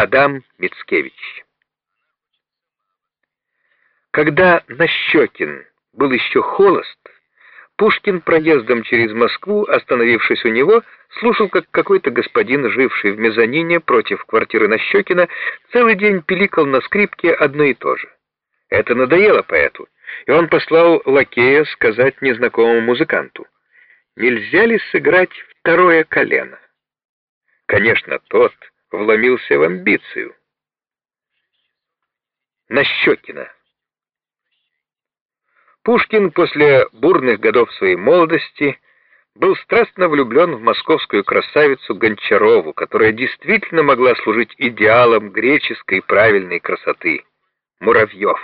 Адам Мицкевич. Когда Нащекин был еще холост, Пушкин проездом через Москву, остановившись у него, слушал, как какой-то господин, живший в мезонине против квартиры Нащекина, целый день пиликал на скрипке одно и то же. Это надоело поэту, и он послал лакея сказать незнакомому музыканту, нельзя ли сыграть второе колено. Конечно, тот вломился в амбицию. Нащекина. Пушкин после бурных годов своей молодости был страстно влюблен в московскую красавицу Гончарову, которая действительно могла служить идеалом греческой правильной красоты — Муравьев.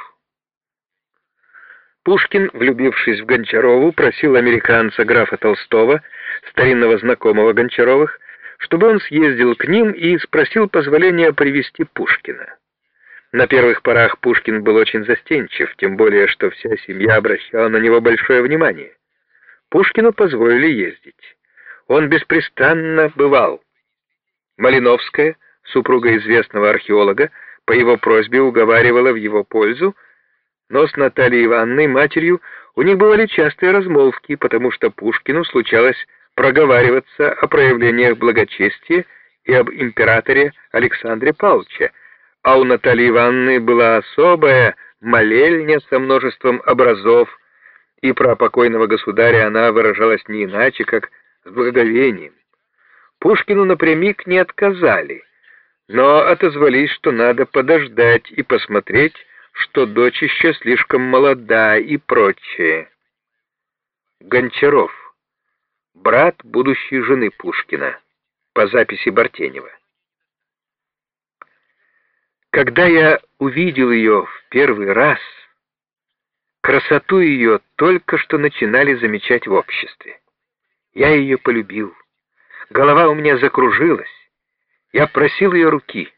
Пушкин, влюбившись в Гончарову, просил американца графа Толстого, старинного знакомого Гончаровых, чтобы он съездил к ним и спросил позволения привести Пушкина. На первых порах Пушкин был очень застенчив, тем более, что вся семья обращала на него большое внимание. Пушкину позволили ездить. Он беспрестанно бывал. Малиновская, супруга известного археолога, по его просьбе уговаривала в его пользу, но с Натальей Ивановной, матерью, у них бывали частые размолвки, потому что Пушкину случалось проговариваться о проявлениях благочестия и об императоре Александре Павловиче, а у Натальи Ивановны была особая молельня со множеством образов, и про покойного государя она выражалась не иначе, как с благоговением. Пушкину напрямик не отказали, но отозвались, что надо подождать и посмотреть, что дочь еще слишком молода и прочее. Гончаров, брат будущей жены Пушкина, по записи Бартенева. Когда я увидел ее в первый раз, красоту ее только что начинали замечать в обществе. Я ее полюбил. Голова у меня закружилась. Я просил ее руки.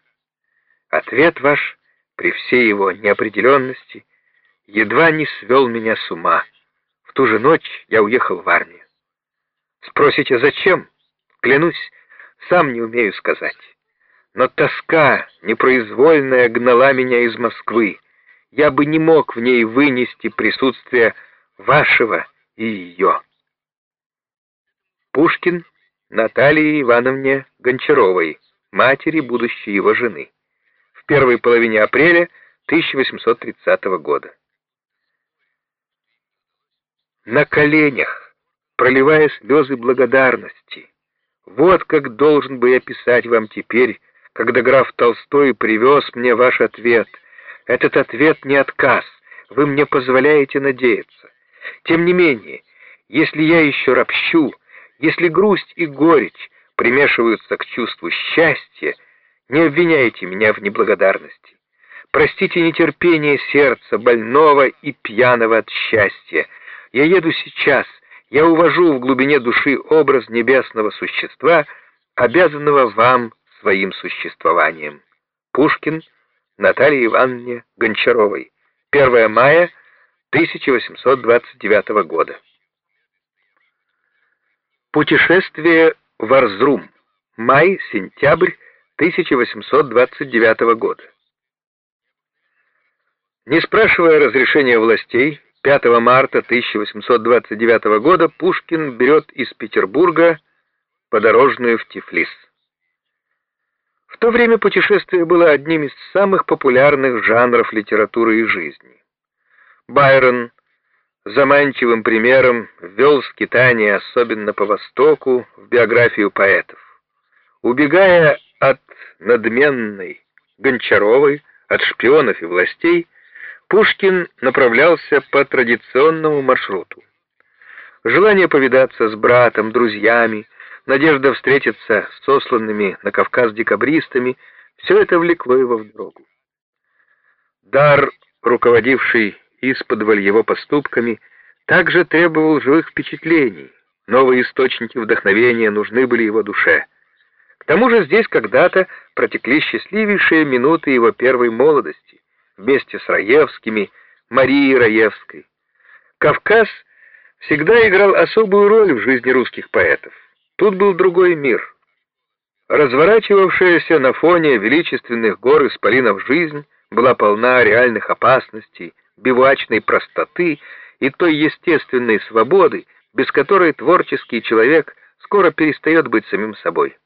Ответ ваш, при всей его неопределенности, едва не свел меня с ума. В ту же ночь я уехал в армию. Спросите, зачем? Клянусь, сам не умею сказать. Но тоска непроизвольная гнала меня из Москвы. Я бы не мог в ней вынести присутствие вашего и ее. Пушкин Наталье Ивановне Гончаровой, матери будущей его жены, в первой половине апреля 1830 года. На коленях, проливая слезы благодарности, вот как должен бы я писать вам теперь когда граф Толстой привез мне ваш ответ. Этот ответ не отказ, вы мне позволяете надеяться. Тем не менее, если я еще ропщу, если грусть и горечь примешиваются к чувству счастья, не обвиняйте меня в неблагодарности. Простите нетерпение сердца, больного и пьяного от счастья. Я еду сейчас, я увожу в глубине души образ небесного существа, обязанного вам своим существованием. Пушкин Наталье Ивановне Гончаровой. 1 мая 1829 года. Путешествие в Арзрум. Май-сентябрь 1829 года. Не спрашивая разрешения властей, 5 марта 1829 года Пушкин берет из Петербурга подорожную в Тифлис. В то время путешествие было одним из самых популярных жанров литературы и жизни. Байрон заманчивым примером ввел скитание, особенно по Востоку, в биографию поэтов. Убегая от надменной Гончаровой, от шпионов и властей, Пушкин направлялся по традиционному маршруту. Желание повидаться с братом, друзьями, надежда встретиться с сосланными на Кавказ декабристами, все это влекло его в дорогу. Дар, руководивший из-под его поступками, также требовал живых впечатлений, новые источники вдохновения нужны были его душе. К тому же здесь когда-то протекли счастливейшие минуты его первой молодости, вместе с Раевскими, Марией Раевской. Кавказ всегда играл особую роль в жизни русских поэтов. Тут был другой мир. Разворачивавшаяся на фоне величественных гор исполинов жизнь была полна реальных опасностей, бивачной простоты и той естественной свободы, без которой творческий человек скоро перестает быть самим собой.